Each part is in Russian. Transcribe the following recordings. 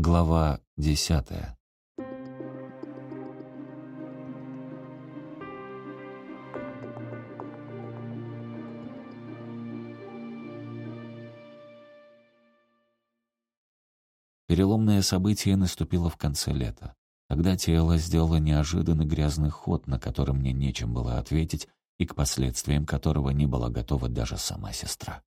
Глава десятая. Переломное событие наступило в конце лета. Тогда тело сделало неожиданный грязный ход, на который мне нечем было ответить, и к последствиям которого не была готова даже сама сестра.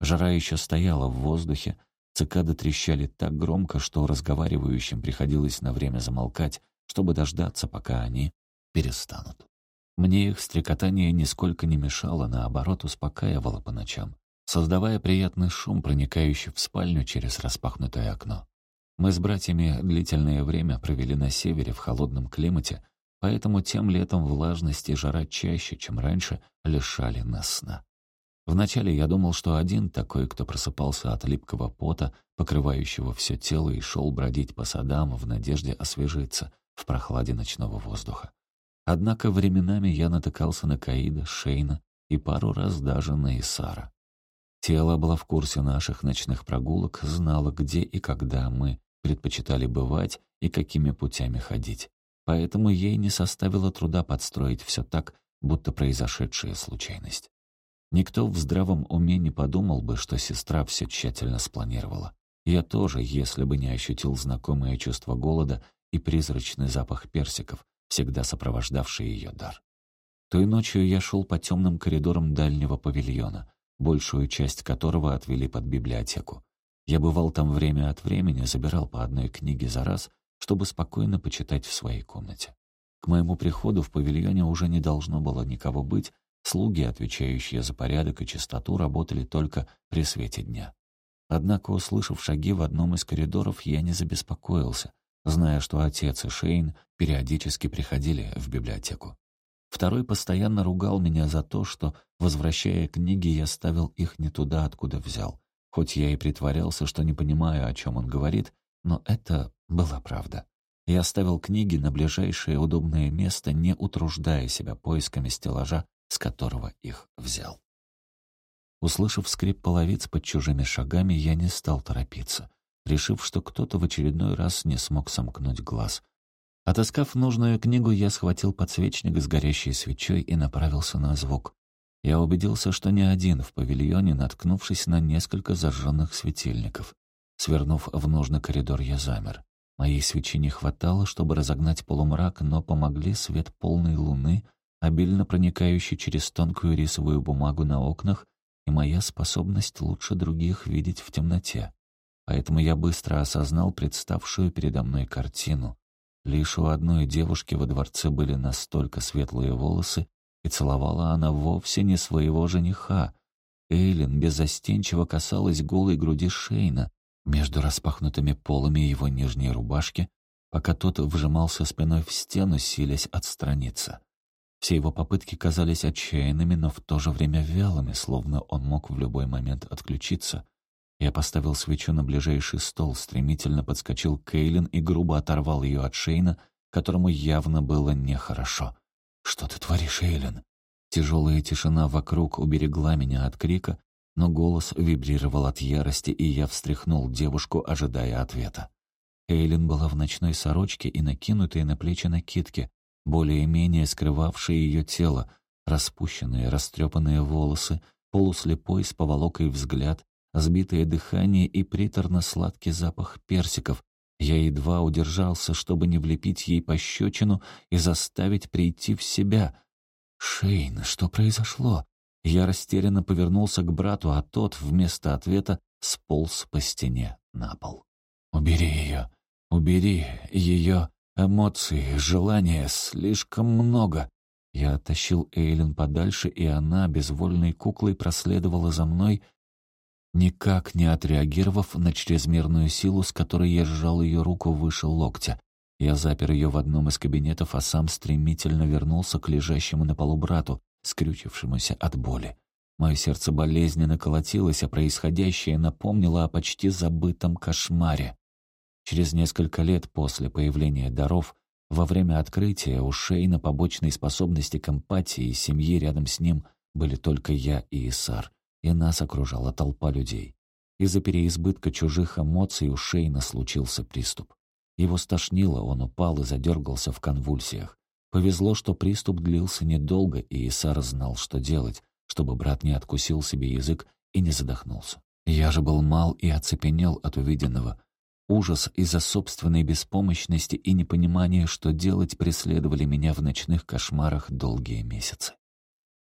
Жара еще стояла в воздухе, Цикады трещали так громко, что разговаривающим приходилось на время замолкать, чтобы дождаться, пока они перестанут. Мне их стрекотание нисколько не мешало, наоборот, успокаивало по ночам, создавая приятный шум, проникающий в спальню через распахнутое окно. Мы с братьями длительное время провели на севере в холодном климате, поэтому тем летом влажность и жара чаще, чем раньше, лишали нас сна. Вначале я думал, что один такой, кто просыпался от липкого пота, покрывающего все тело, и шел бродить по садам в надежде освежиться в прохладе ночного воздуха. Однако временами я натыкался на Каида, Шейна и пару раз даже на Исара. Тело было в курсе наших ночных прогулок, знало, где и когда мы предпочитали бывать и какими путями ходить. Поэтому ей не составило труда подстроить все так, будто произошедшая случайность. Никто в здравом уме не подумал бы, что сестра все тщательно спланировала. Я тоже, если бы не ощутил знакомое чувство голода и призрачный запах персиков, всегда сопровождавший ее дар. Той ночью я шел по темным коридорам дальнего павильона, большую часть которого отвели под библиотеку. Я бывал там время от времени, забирал по одной книге за раз, чтобы спокойно почитать в своей комнате. К моему приходу в павильоне уже не должно было никого быть, Слуги, отвечающие за порядок и чистоту, работали только при свете дня. Однако, услышав шаги в одном из коридоров, я не забеспокоился, зная, что отец и Шейн периодически приходили в библиотеку. Второй постоянно ругал меня за то, что, возвращая книги, я ставил их не туда, откуда взял. Хоть я и притворялся, что не понимаю, о чем он говорит, но это была правда. Я ставил книги на ближайшее удобное место, не утруждая себя поисками стеллажа с которого их взял. Услышав скрип половиц под чужими шагами, я не стал торопиться, решив, что кто-то в очередной раз не смог сомкнуть глаз. Отыскав нужную книгу, я схватил подсвечник с горящей свечой и направился на звук. Я убедился, что не один в павильоне, наткнувшись на несколько зажженных светильников. Свернув в нужный коридор, я замер. Моей свечи не хватало, чтобы разогнать полумрак, но помогли свет полной луны обильно проникающий через тонкую рисовую бумагу на окнах и моя способность лучше других видеть в темноте. Поэтому я быстро осознал представшую передо мной картину. Лишь у одной девушки во дворце были настолько светлые волосы, и целовала она вовсе не своего жениха. Эйлин беззастенчиво касалась голой груди Шейна между распахнутыми полами его нижней рубашки, пока тот вжимался спиной в стену, силясь отстраниться. Все его попытки казались отчаянными, но в то же время вялыми, словно он мог в любой момент отключиться. Я поставил свечу на ближайший стол, стремительно подскочил Кейлин и грубо оторвал ее от Шейна, которому явно было нехорошо. «Что ты творишь, Эйлин?» Тяжелая тишина вокруг уберегла меня от крика, но голос вибрировал от ярости, и я встряхнул девушку, ожидая ответа. Эйлин была в ночной сорочке и накинутой на плечи накидке, более-менее скрывавшее ее тело, распущенные, растрепанные волосы, полуслепой с поволокой взгляд, сбитое дыхание и приторно-сладкий запах персиков. Я едва удержался, чтобы не влепить ей пощечину и заставить прийти в себя. «Шейн, что произошло?» Я растерянно повернулся к брату, а тот вместо ответа сполз по стене на пол. «Убери ее! Убери ее!» Эмоций, желания слишком много. Я оттащил Эйлин подальше, и она, безвольной куклой, проследовала за мной, никак не отреагировав на чрезмерную силу, с которой я сжал ее руку выше локтя. Я запер ее в одном из кабинетов, а сам стремительно вернулся к лежащему на полу брату, скрючившемуся от боли. Мое сердце болезненно колотилось, а происходящее напомнило о почти забытом кошмаре. Через несколько лет после появления даров, во время открытия у Шейна побочной способности к эмпатии и семьи рядом с ним были только я и Исар, и нас окружала толпа людей. Из-за переизбытка чужих эмоций у Шейна случился приступ. Его стошнило, он упал и задергался в конвульсиях. Повезло, что приступ длился недолго, и Исар знал, что делать, чтобы брат не откусил себе язык и не задохнулся. Я же был мал и оцепенел от увиденного. Ужас из-за собственной беспомощности и непонимания, что делать, преследовали меня в ночных кошмарах долгие месяцы.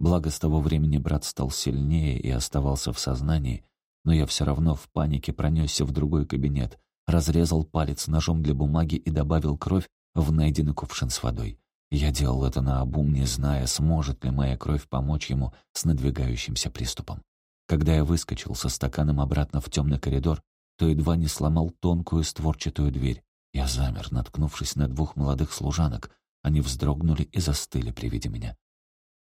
Благо, с того времени брат стал сильнее и оставался в сознании, но я все равно в панике пронесся в другой кабинет, разрезал палец ножом для бумаги и добавил кровь в найденный кувшин с водой. Я делал это наобум, не зная, сможет ли моя кровь помочь ему с надвигающимся приступом. Когда я выскочил со стаканом обратно в темный коридор, то едва не сломал тонкую створчатую дверь. Я замер, наткнувшись на двух молодых служанок. Они вздрогнули и застыли при виде меня.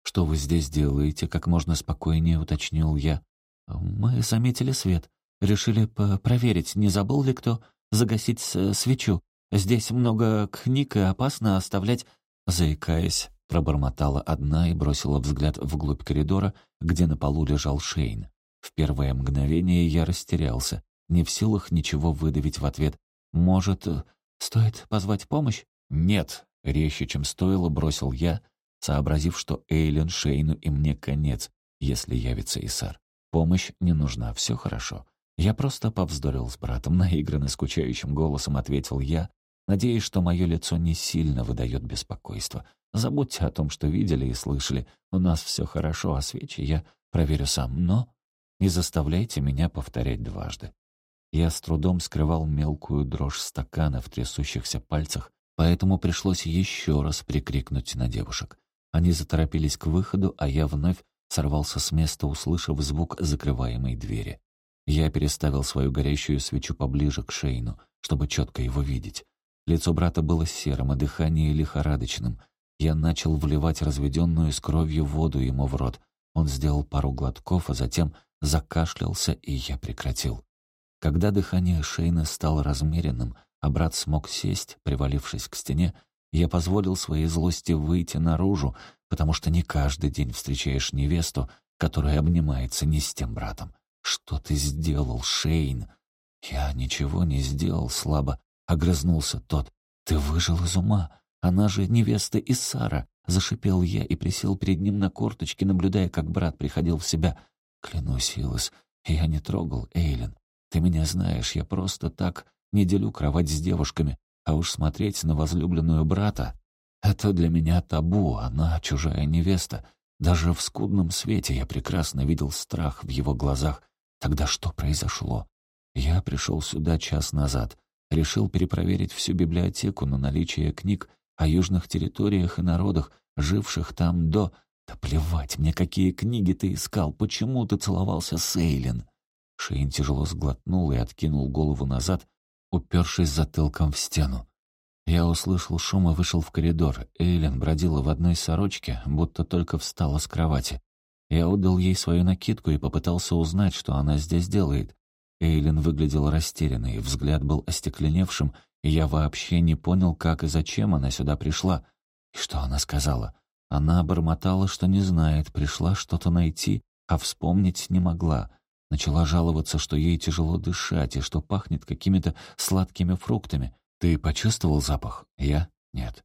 «Что вы здесь делаете?» — как можно спокойнее уточнил я. «Мы заметили свет. Решили проверить, не забыл ли кто загасить свечу. Здесь много книг и опасно оставлять...» Заикаясь, пробормотала одна и бросила взгляд вглубь коридора, где на полу лежал Шейн. В первое мгновение я растерялся, не в силах ничего выдавить в ответ. «Может, стоит позвать помощь?» «Нет», — резче, чем стоило, бросил я, сообразив, что Эйлен, Шейну и мне конец, если явится Исар. Помощь не нужна, все хорошо. Я просто повздорил с братом, наигранно скучающим голосом ответил я, надеясь, что мое лицо не сильно выдает беспокойство. Забудьте о том, что видели и слышали. У нас все хорошо, а свечи я проверю сам. Но не заставляйте меня повторять дважды. Я с трудом скрывал мелкую дрожь стакана в трясущихся пальцах, поэтому пришлось еще раз прикрикнуть на девушек. Они заторопились к выходу, а я вновь сорвался с места, услышав звук закрываемой двери. Я переставил свою горящую свечу поближе к Шейну, чтобы четко его видеть. Лицо брата было серым, а дыхание лихорадочным. Я начал вливать разведенную с кровью воду ему в рот. Он сделал пару глотков, а затем закашлялся, и я прекратил. Когда дыхание Шейна стало размеренным, а брат смог сесть, привалившись к стене, я позволил своей злости выйти наружу, потому что не каждый день встречаешь невесту, которая обнимается не с тем братом. «Что ты сделал, Шейн?» «Я ничего не сделал, слабо», — огрызнулся тот. «Ты выжил из ума. Она же невеста Исара», — зашипел я и присел перед ним на корточки, наблюдая, как брат приходил в себя. «Клянусь, Илос, я не трогал Эйлин. Ты меня знаешь, я просто так не делю кровать с девушками, а уж смотреть на возлюбленную брата — это для меня табу, она чужая невеста. Даже в скудном свете я прекрасно видел страх в его глазах. Тогда что произошло? Я пришел сюда час назад, решил перепроверить всю библиотеку на наличие книг о южных территориях и народах, живших там до... Да плевать мне, какие книги ты искал, почему ты целовался с Эйлин? Шейн тяжело сглотнул и откинул голову назад, упершись затылком в стену. Я услышал шум и вышел в коридор. Эйлин бродила в одной сорочке, будто только встала с кровати. Я отдал ей свою накидку и попытался узнать, что она здесь делает. Эйлин выглядела растерянной, взгляд был остекленевшим, и я вообще не понял, как и зачем она сюда пришла. И что она сказала? Она бормотала, что не знает, пришла что-то найти, а вспомнить не могла. Начала жаловаться, что ей тяжело дышать и что пахнет какими-то сладкими фруктами. «Ты почувствовал запах?» «Я?» «Нет».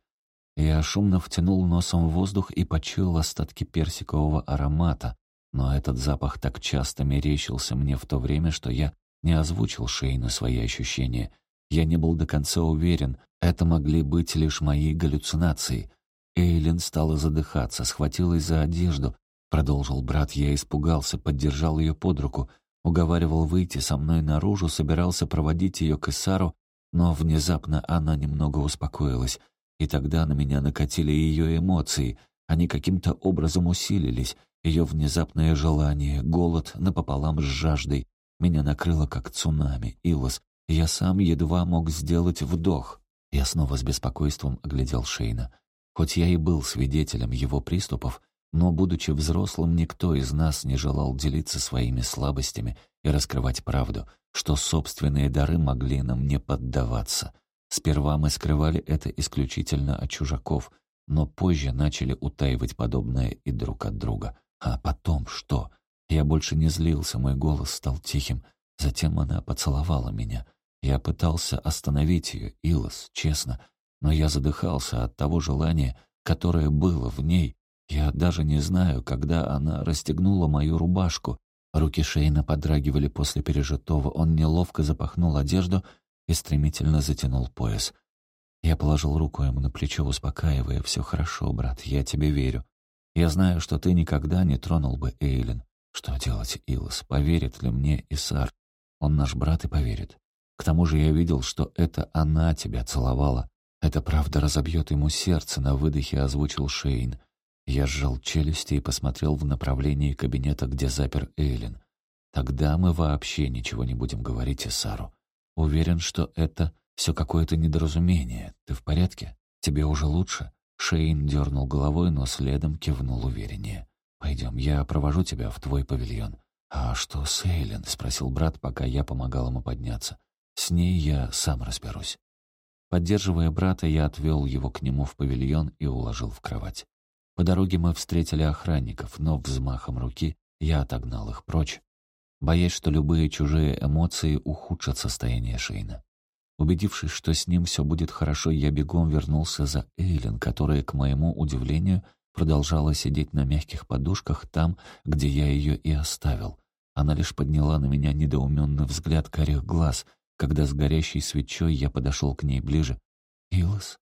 Я шумно втянул носом в воздух и почуял остатки персикового аромата, но этот запах так часто мерещился мне в то время, что я не озвучил Шейну свои ощущения. Я не был до конца уверен, это могли быть лишь мои галлюцинации. Эйлин стала задыхаться, схватилась за одежду, Продолжил брат, я испугался, поддержал ее под руку, уговаривал выйти со мной наружу, собирался проводить ее к Исару, но внезапно она немного успокоилась, и тогда на меня накатили ее эмоции, они каким-то образом усилились, ее внезапное желание, голод напополам с жаждой. Меня накрыло как цунами, Илос. Я сам едва мог сделать вдох. Я снова с беспокойством оглядел Шейна. Хоть я и был свидетелем его приступов, но, будучи взрослым, никто из нас не желал делиться своими слабостями и раскрывать правду, что собственные дары могли нам не поддаваться. Сперва мы скрывали это исключительно от чужаков, но позже начали утаивать подобное и друг от друга. А потом что? Я больше не злился, мой голос стал тихим. Затем она поцеловала меня. Я пытался остановить ее, Илос, честно, но я задыхался от того желания, которое было в ней. Я даже не знаю, когда она расстегнула мою рубашку. Руки Шейна подрагивали после пережитого, он неловко запахнул одежду и стремительно затянул пояс. Я положил руку ему на плечо, успокаивая. «Все хорошо, брат, я тебе верю. Я знаю, что ты никогда не тронул бы Эйлин. Что делать, Илос? Поверит ли мне Исар? Он наш брат и поверит. К тому же я видел, что это она тебя целовала. Это правда разобьет ему сердце, на выдохе озвучил Шейн. Я сжал челюсти и посмотрел в направлении кабинета, где запер Эйлин. Тогда мы вообще ничего не будем говорить Исару. Уверен, что это все какое-то недоразумение. Ты в порядке? Тебе уже лучше?» Шейн дернул головой, но следом кивнул увереннее. «Пойдем, я провожу тебя в твой павильон». «А что с Эйлен?» — спросил брат, пока я помогал ему подняться. «С ней я сам разберусь». Поддерживая брата, я отвел его к нему в павильон и уложил в кровать. По дороге мы встретили охранников, но взмахом руки я отогнал их прочь, боясь, что любые чужие эмоции ухудшат состояние Шейна. Убедившись, что с ним все будет хорошо, я бегом вернулся за Эйлин, которая, к моему удивлению, продолжала сидеть на мягких подушках там, где я ее и оставил. Она лишь подняла на меня недоуменный взгляд карих глаз, когда с горящей свечой я подошел к ней ближе. «Илос,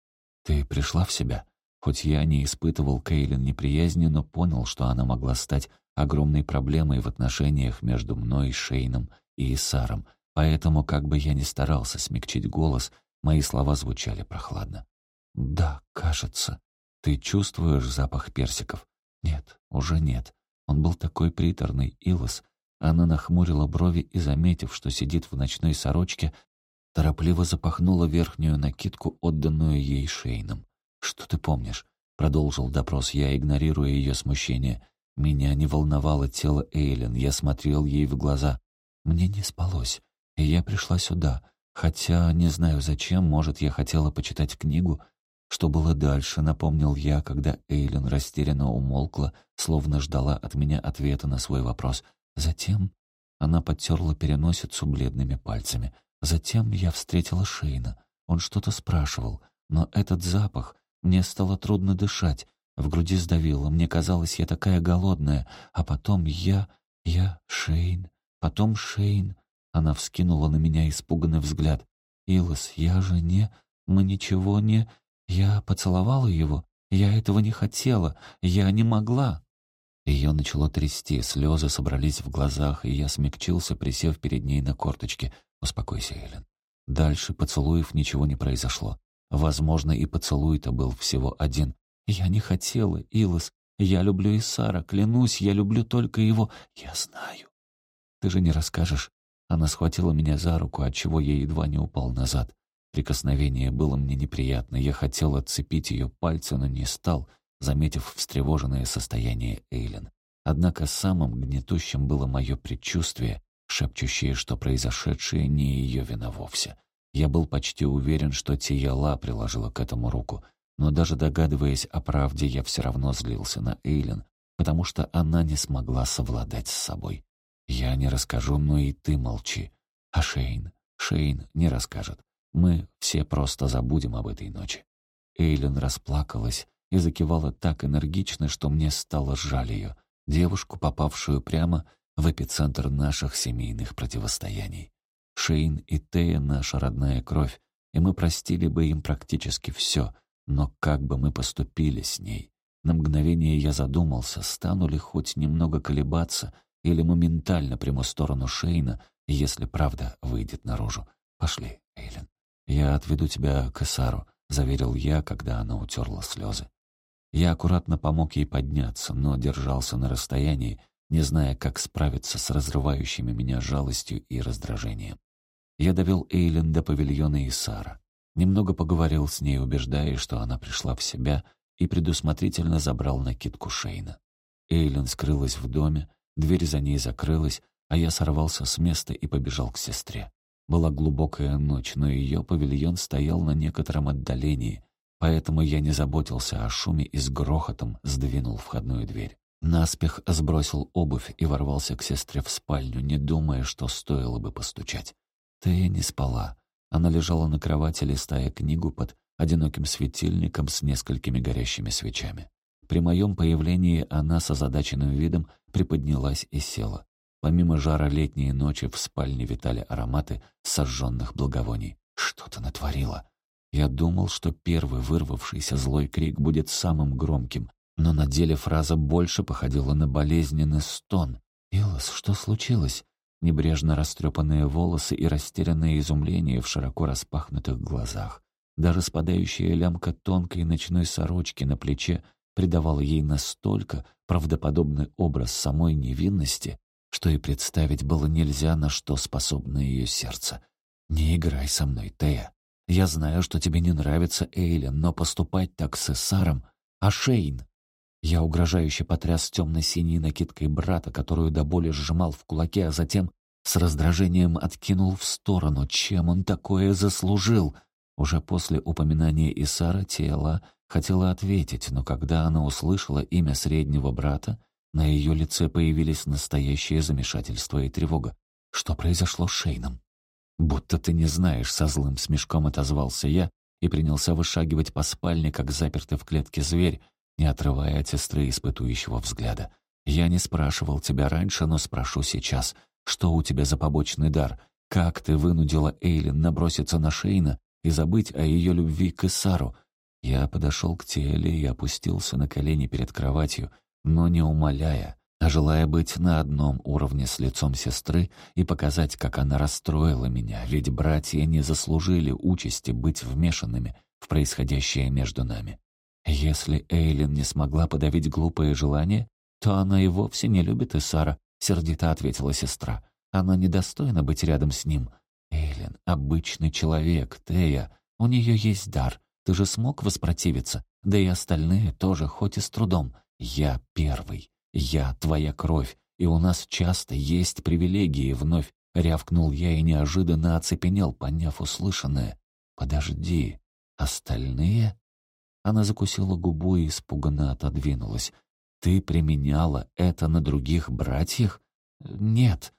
ты пришла в себя?» Хоть я не испытывал Кейлин неприязни, но понял, что она могла стать огромной проблемой в отношениях между мной, Шейном и Исаром, Поэтому, как бы я ни старался смягчить голос, мои слова звучали прохладно. «Да, кажется. Ты чувствуешь запах персиков?» «Нет, уже нет. Он был такой приторный, Илос». Она нахмурила брови и, заметив, что сидит в ночной сорочке, торопливо запахнула верхнюю накидку, отданную ей Шейном. «Что ты помнишь?» — продолжил допрос я, игнорируя ее смущение. Меня не волновало тело Эйлен, я смотрел ей в глаза. Мне не спалось. И я пришла сюда, хотя не знаю зачем, может, я хотела почитать книгу. Что было дальше, напомнил я, когда Эйлин растерянно умолкла, словно ждала от меня ответа на свой вопрос. Затем она подтерла переносицу бледными пальцами. Затем я встретила Шейна. Он что-то спрашивал, но этот запах... Мне стало трудно дышать, в груди сдавило, мне казалось, я такая голодная, а потом я... я Шейн, потом Шейн, она вскинула на меня испуганный взгляд. «Илос, я же не... Мы ничего не... Я поцеловала его. Я этого не хотела. Я не могла». Ее начало трясти, слезы собрались в глазах, и я смягчился, присев перед ней на корточке. «Успокойся, Эллен». Дальше поцелуев ничего не произошло. Возможно, и поцелуй-то был всего один. «Я не хотела, Илос. Я люблю Исара, клянусь, я люблю только его. Я знаю. Ты же не расскажешь, она схватила меня за руку, отчего я едва не упал назад. Прикосновение было мне неприятно. Я хотел отцепить ее пальцы, но не стал, заметив встревоженное состояние Эйлен. Однако самым гнетущим было мое предчувствие, шепчущее, что произошедшее не ее вина вовсе. Я был почти уверен, что Тияла приложила к этому руку, но даже догадываясь о правде, я все равно злился на Эйлен, потому что она не смогла совладать с собой. Я не расскажу, но и ты молчи. А Шейн? Шейн не расскажет. Мы все просто забудем об этой ночи. Эйлен расплакалась и закивала так энергично, что мне стало жаль ее, девушку, попавшую прямо в эпицентр наших семейных противостояний. Шейн и Тея — наша родная кровь, и мы простили бы им практически все, но как бы мы поступили с ней? На мгновение я задумался, стану ли хоть немного колебаться — или моментально приму сторону Шейна, если правда выйдет наружу. Пошли, Эйлен. Я отведу тебя к Эсару, заверил я, когда она утерла слезы. Я аккуратно помог ей подняться, но держался на расстоянии, не зная, как справиться с разрывающими меня жалостью и раздражением. Я довел Эйлен до павильона Исара. Немного поговорил с ней, убеждая, что она пришла в себя, и предусмотрительно забрал накидку Шейна. Эйлен скрылась в доме, Дверь за ней закрылась, а я сорвался с места и побежал к сестре. Была глубокая ночь, но ее павильон стоял на некотором отдалении, поэтому я не заботился о шуме и с грохотом сдвинул входную дверь. Наспех сбросил обувь и ворвался к сестре в спальню, не думая, что стоило бы постучать. Тея не спала. Она лежала на кровати, листая книгу под одиноким светильником с несколькими горящими свечами. При моем появлении она с озадаченным видом приподнялась и села. Помимо жара летней ночи в спальне витали ароматы сожженных благовоний. Что ты натворила? Я думал, что первый вырвавшийся злой крик будет самым громким, но на деле фраза больше походила на болезненный стон. «Илос, что случилось?» Небрежно растрепанные волосы и растерянное изумление в широко распахнутых глазах. Даже спадающая лямка тонкой ночной сорочки на плече придавала ей настолько правдоподобный образ самой невинности, что и представить было нельзя, на что способно ее сердце. «Не играй со мной, Тея. Я знаю, что тебе не нравится Эйлен, но поступать так с Эссаром... А Шейн? Я угрожающе потряс темно-синей накидкой брата, которую до боли сжимал в кулаке, а затем с раздражением откинул в сторону. Чем он такое заслужил? Уже после упоминания Исара тело хотела ответить, но когда она услышала имя среднего брата, на ее лице появились настоящее замешательство и тревога. Что произошло с Шейном? «Будто ты не знаешь», — со злым смешком отозвался я и принялся вышагивать по спальне, как запертый в клетке зверь, не отрывая от сестры испытующего взгляда. «Я не спрашивал тебя раньше, но спрошу сейчас. Что у тебя за побочный дар? Как ты вынудила Эйлин наброситься на Шейна и забыть о ее любви к Исару?» Я подошел к Теле и опустился на колени перед кроватью, но не умоляя, а желая быть на одном уровне с лицом сестры и показать, как она расстроила меня, ведь братья не заслужили участи быть вмешанными в происходящее между нами. Если Эйлин не смогла подавить глупое желание, то она и вовсе не любит Исара, сердито ответила сестра. Она недостойна быть рядом с ним. Эйлин — обычный человек, Тея. У нее есть дар. Ты же смог воспротивиться. Да и остальные тоже, хоть и с трудом. Я первый. Я твоя кровь, и у нас часто есть привилегии, вновь рявкнул я и неожиданно оцепенел, поняв услышанное. Подожди, остальные? Она закусила губу и испуганно отодвинулась. «Ты применяла это на других братьях?» «Нет».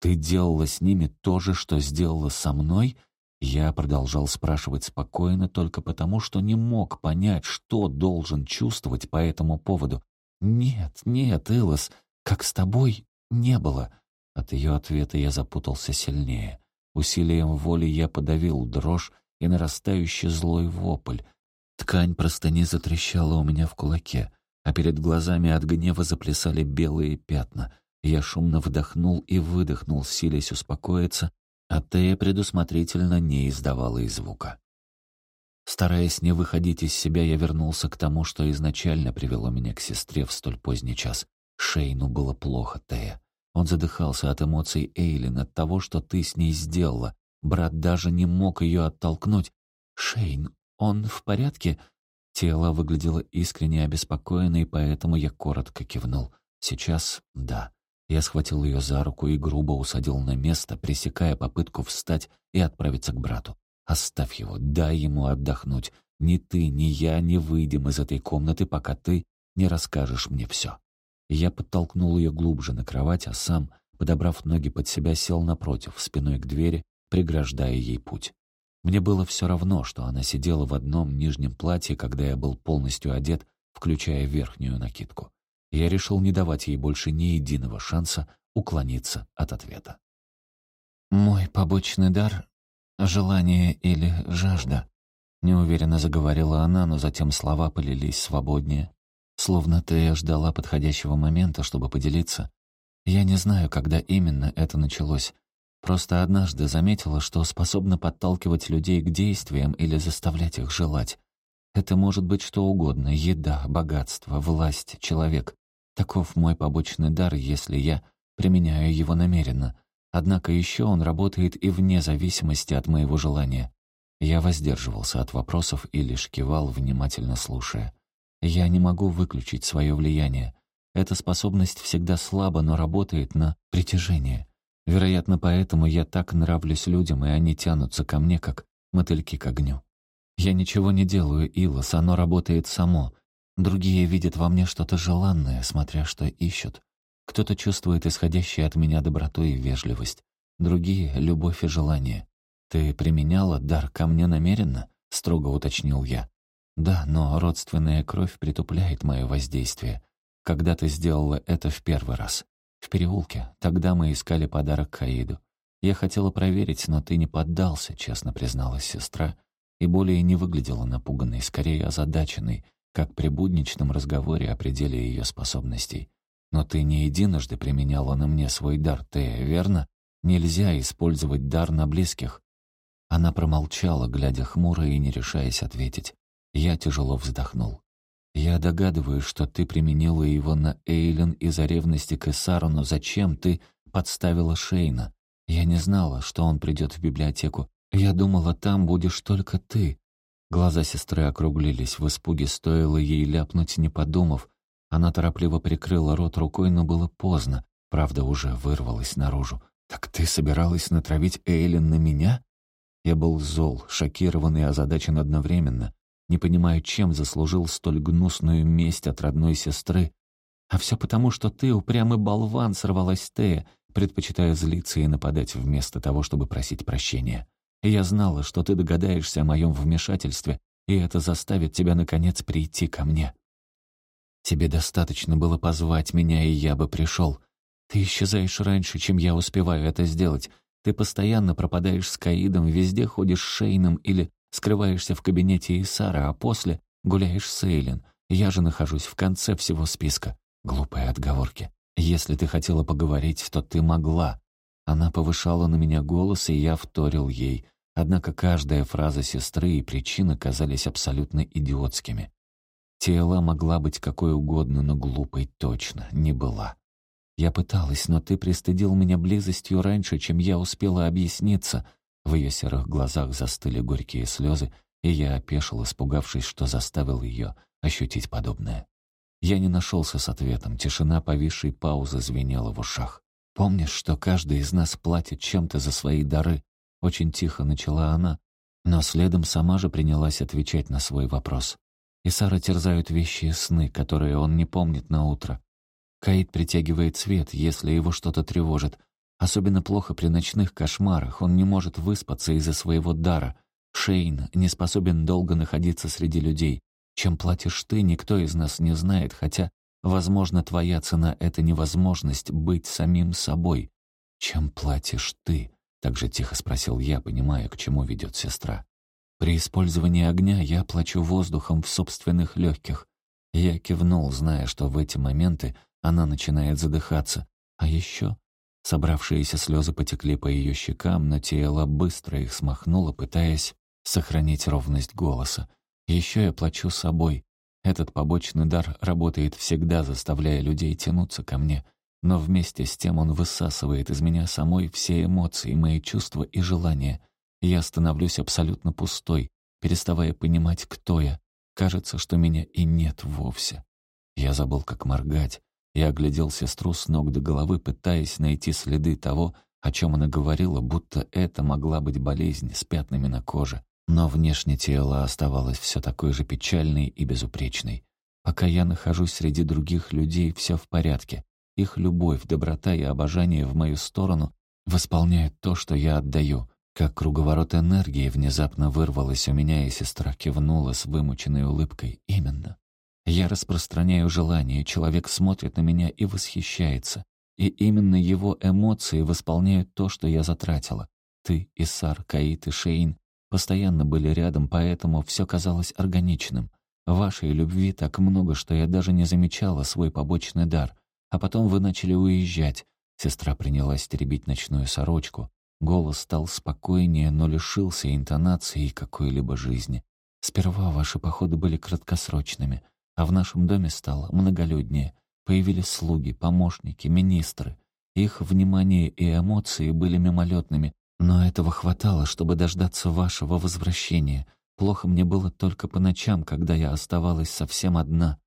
«Ты делала с ними то же, что сделала со мной?» Я продолжал спрашивать спокойно только потому, что не мог понять, что должен чувствовать по этому поводу. «Нет, нет, Илос, как с тобой не было». От ее ответа я запутался сильнее. Усилием воли я подавил дрожь и нарастающий злой вопль. Ткань простыни затрещала у меня в кулаке, а перед глазами от гнева заплясали белые пятна. Я шумно вдохнул и выдохнул, силясь успокоиться, а Тея предусмотрительно не издавала и звука. Стараясь не выходить из себя, я вернулся к тому, что изначально привело меня к сестре в столь поздний час. Шейну было плохо, Тея. Он задыхался от эмоций Эйлин, от того, что ты с ней сделала. Брат даже не мог ее оттолкнуть. «Шейн, «Он в порядке?» Тело выглядело искренне обеспокоенной, поэтому я коротко кивнул. «Сейчас — да». Я схватил ее за руку и грубо усадил на место, пресекая попытку встать и отправиться к брату. «Оставь его, дай ему отдохнуть. Ни ты, ни я не выйдем из этой комнаты, пока ты не расскажешь мне все». Я подтолкнул ее глубже на кровать, а сам, подобрав ноги под себя, сел напротив, спиной к двери, преграждая ей путь. Мне было все равно, что она сидела в одном нижнем платье, когда я был полностью одет, включая верхнюю накидку. Я решил не давать ей больше ни единого шанса уклониться от ответа. «Мой побочный дар — желание или жажда», — неуверенно заговорила она, но затем слова полились свободнее. Словно ты ждала подходящего момента, чтобы поделиться. Я не знаю, когда именно это началось, Просто однажды заметила, что способна подталкивать людей к действиям или заставлять их желать. Это может быть что угодно — еда, богатство, власть, человек. Таков мой побочный дар, если я применяю его намеренно. Однако еще он работает и вне зависимости от моего желания. Я воздерживался от вопросов и лишь кивал, внимательно слушая. Я не могу выключить свое влияние. Эта способность всегда слаба, но работает на притяжение. Вероятно, поэтому я так нравлюсь людям, и они тянутся ко мне, как мотыльки к огню. Я ничего не делаю, Илос, оно работает само. Другие видят во мне что-то желанное, смотря что ищут. Кто-то чувствует исходящее от меня доброту и вежливость. Другие — любовь и желание. «Ты применяла дар ко мне намеренно?» — строго уточнил я. «Да, но родственная кровь притупляет мое воздействие. Когда ты сделала это в первый раз?» «В переулке. Тогда мы искали подарок Каиду. Я хотела проверить, но ты не поддался», — честно призналась сестра, и более не выглядела напуганной, скорее озадаченной, как при будничном разговоре о пределе ее способностей. «Но ты не единожды применяла на мне свой дар, ты, верно? Нельзя использовать дар на близких». Она промолчала, глядя хмуро и не решаясь ответить. Я тяжело вздохнул. «Я догадываюсь, что ты применила его на Эйлен из-за ревности к Эсару, но зачем ты подставила Шейна? Я не знала, что он придет в библиотеку. Я думала, там будешь только ты». Глаза сестры округлились, в испуге стоило ей ляпнуть, не подумав. Она торопливо прикрыла рот рукой, но было поздно. Правда уже вырвалась наружу. «Так ты собиралась натравить Эйлен на меня?» Я был зол, шокирован и озадачен одновременно не понимаю, чем заслужил столь гнусную месть от родной сестры. А все потому, что ты, упрямый болван, сорвалась Тея, предпочитая злиться и нападать вместо того, чтобы просить прощения. И я знала, что ты догадаешься о моем вмешательстве, и это заставит тебя, наконец, прийти ко мне. Тебе достаточно было позвать меня, и я бы пришел. Ты исчезаешь раньше, чем я успеваю это сделать. Ты постоянно пропадаешь с Каидом, везде ходишь с Шейном или скрываешься в кабинете Исара, а после гуляешь с Эйлин. Я же нахожусь в конце всего списка. Глупые отговорки. Если ты хотела поговорить, то ты могла. Она повышала на меня голос, и я вторил ей. Однако каждая фраза сестры и причина казались абсолютно идиотскими. Тело могла быть какой угодно, но глупой точно не была. Я пыталась, но ты пристыдил меня близостью раньше, чем я успела объясниться. В ее серых глазах застыли горькие слезы, и я опешил, испугавшись, что заставил ее ощутить подобное. Я не нашелся с ответом, тишина повисшей паузы звенела в ушах. «Помнишь, что каждый из нас платит чем-то за свои дары?» Очень тихо начала она, но следом сама же принялась отвечать на свой вопрос. И Сара терзают вещи и сны, которые он не помнит на утро. Каид притягивает свет, если его что-то тревожит, Особенно плохо при ночных кошмарах, он не может выспаться из-за своего дара. Шейн не способен долго находиться среди людей. Чем платишь ты, никто из нас не знает, хотя, возможно, твоя цена — это невозможность быть самим собой. «Чем платишь ты?» — так же тихо спросил я, понимая, к чему ведет сестра. «При использовании огня я плачу воздухом в собственных легких». Я кивнул, зная, что в эти моменты она начинает задыхаться. А еще Собравшиеся слезы потекли по ее щекам, но тело быстро их смахнуло, пытаясь сохранить ровность голоса. Еще я плачу собой. Этот побочный дар работает всегда, заставляя людей тянуться ко мне, но вместе с тем он высасывает из меня самой все эмоции, мои чувства и желания. Я становлюсь абсолютно пустой, переставая понимать, кто я. Кажется, что меня и нет вовсе. Я забыл, как моргать, я оглядел сестру с ног до головы, пытаясь найти следы того, о чем она говорила, будто это могла быть болезнь с пятнами на коже. Но внешне тело оставалось все такой же печальной и безупречной. Пока я нахожусь среди других людей, все в порядке. Их любовь, доброта и обожание в мою сторону восполняют то, что я отдаю. Как круговорот энергии внезапно вырвалось у меня, и сестра кивнула с вымученной улыбкой. Именно. Я распространяю желание, человек смотрит на меня и восхищается. И именно его эмоции восполняют то, что я затратила. Ты, Исар, Каит и Шейн постоянно были рядом, поэтому все казалось органичным. Вашей любви так много, что я даже не замечала свой побочный дар. А потом вы начали уезжать. Сестра принялась теребить ночную сорочку. Голос стал спокойнее, но лишился интонации и какой-либо жизни. Сперва ваши походы были краткосрочными — а в нашем доме стало многолюднее. Появились слуги, помощники, министры. Их внимание и эмоции были мимолетными, но этого хватало, чтобы дождаться вашего возвращения. Плохо мне было только по ночам, когда я оставалась совсем одна.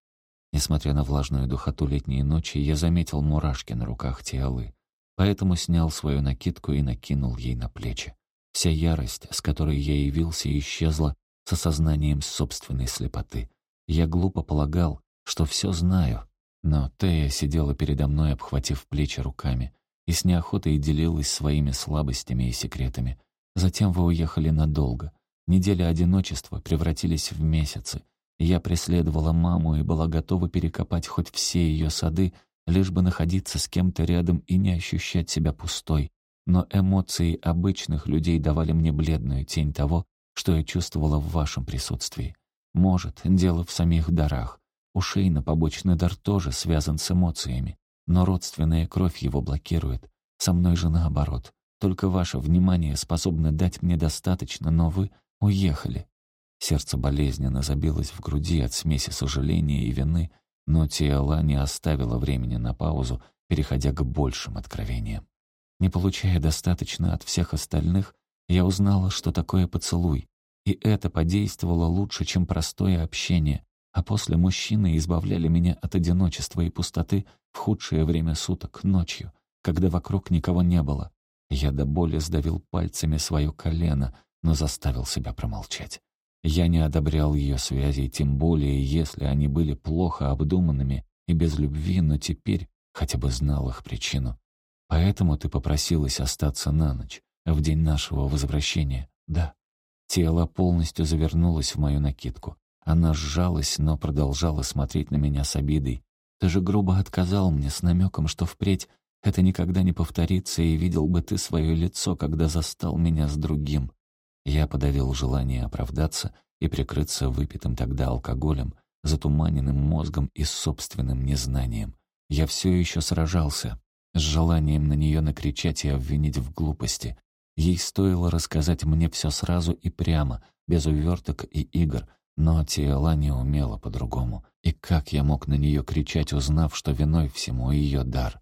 Несмотря на влажную духоту летней ночи, я заметил мурашки на руках Тиалы. Поэтому снял свою накидку и накинул ей на плечи. Вся ярость, с которой я явился, исчезла с осознанием собственной слепоты. Я глупо полагал, что все знаю, но Тея сидела передо мной, обхватив плечи руками, и с неохотой делилась своими слабостями и секретами. Затем вы уехали надолго. Недели одиночества превратились в месяцы. Я преследовала маму и была готова перекопать хоть все ее сады, лишь бы находиться с кем-то рядом и не ощущать себя пустой. Но эмоции обычных людей давали мне бледную тень того, что я чувствовала в вашем присутствии. Может, дело в самих дарах. У Шейна побочный дар тоже связан с эмоциями, но родственная кровь его блокирует. Со мной же наоборот. Только ваше внимание способно дать мне достаточно, но вы уехали. Сердце болезненно забилось в груди от смеси сожаления и вины, но Тиала не оставила времени на паузу, переходя к большим откровениям. Не получая достаточно от всех остальных, я узнала, что такое поцелуй, и это подействовало лучше, чем простое общение, а после мужчины избавляли меня от одиночества и пустоты в худшее время суток, ночью, когда вокруг никого не было. Я до боли сдавил пальцами свое колено, но заставил себя промолчать. Я не одобрял ее связей, тем более, если они были плохо обдуманными и без любви, но теперь хотя бы знал их причину. Поэтому ты попросилась остаться на ночь, в день нашего возвращения. Да. Тело полностью завернулось в мою накидку. Она сжалась, но продолжала смотреть на меня с обидой. «Ты же грубо отказал мне с намеком, что впредь это никогда не повторится, и видел бы ты свое лицо, когда застал меня с другим». Я подавил желание оправдаться и прикрыться выпитым тогда алкоголем, затуманенным мозгом и собственным незнанием. Я все еще сражался с желанием на нее накричать и обвинить в глупости. Ей стоило рассказать мне все сразу и прямо, без уверток и игр, но Тиэла не умела по-другому. И как я мог на нее кричать, узнав, что виной всему ее дар?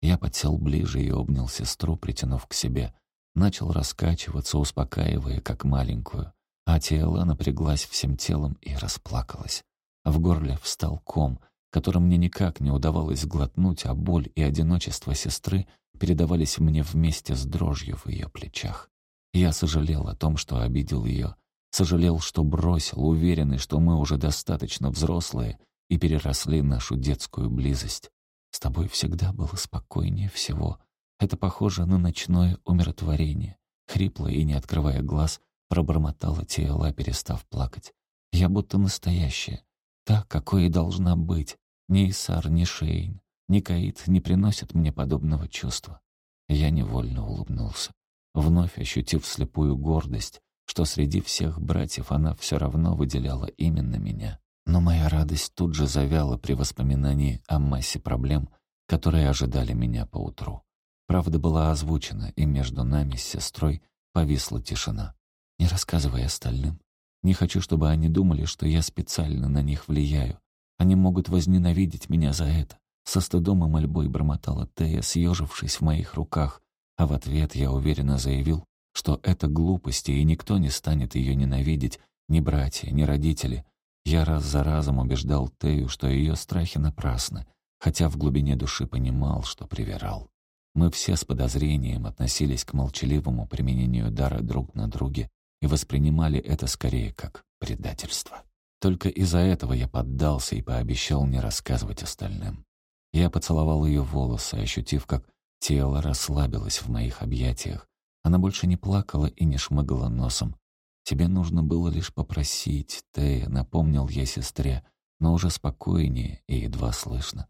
Я подсел ближе и обнял сестру, притянув к себе. Начал раскачиваться, успокаивая, как маленькую. А Тиэла напряглась всем телом и расплакалась. В горле встал ком, которым мне никак не удавалось глотнуть, а боль и одиночество сестры передавались мне вместе с дрожью в ее плечах. Я сожалел о том, что обидел ее, Сожалел, что бросил, уверенный, что мы уже достаточно взрослые и переросли нашу детскую близость. С тобой всегда было спокойнее всего. Это похоже на ночное умиротворение. Хрипло и не открывая глаз, пробормотала Тиэла, перестав плакать. Я будто настоящая. Так, какой и должна быть. Ни Исар, ни Шейн, ни Каид не приносят мне подобного чувства. Я невольно улыбнулся, вновь ощутив слепую гордость, что среди всех братьев она все равно выделяла именно меня. Но моя радость тут же завяла при воспоминании о массе проблем, которые ожидали меня поутру. Правда была озвучена, и между нами с сестрой повисла тишина. Не рассказывай остальным. Не хочу, чтобы они думали, что я специально на них влияю. Они могут возненавидеть меня за это. Со стыдом и мольбой бормотала Тея, съежившись в моих руках, а в ответ я уверенно заявил, что это глупости, и никто не станет ее ненавидеть, ни братья, ни родители. Я раз за разом убеждал Тею, что ее страхи напрасны, хотя в глубине души понимал, что привирал. Мы все с подозрением относились к молчаливому применению дара друг на друге и воспринимали это скорее как предательство. Только из-за этого я поддался и пообещал не рассказывать остальным. Я поцеловал ее волосы, ощутив, как тело расслабилось в моих объятиях, она больше не плакала и не шмыгала носом. «Тебе нужно было лишь попросить, Тея», — напомнил я сестре, но уже спокойнее и едва слышно.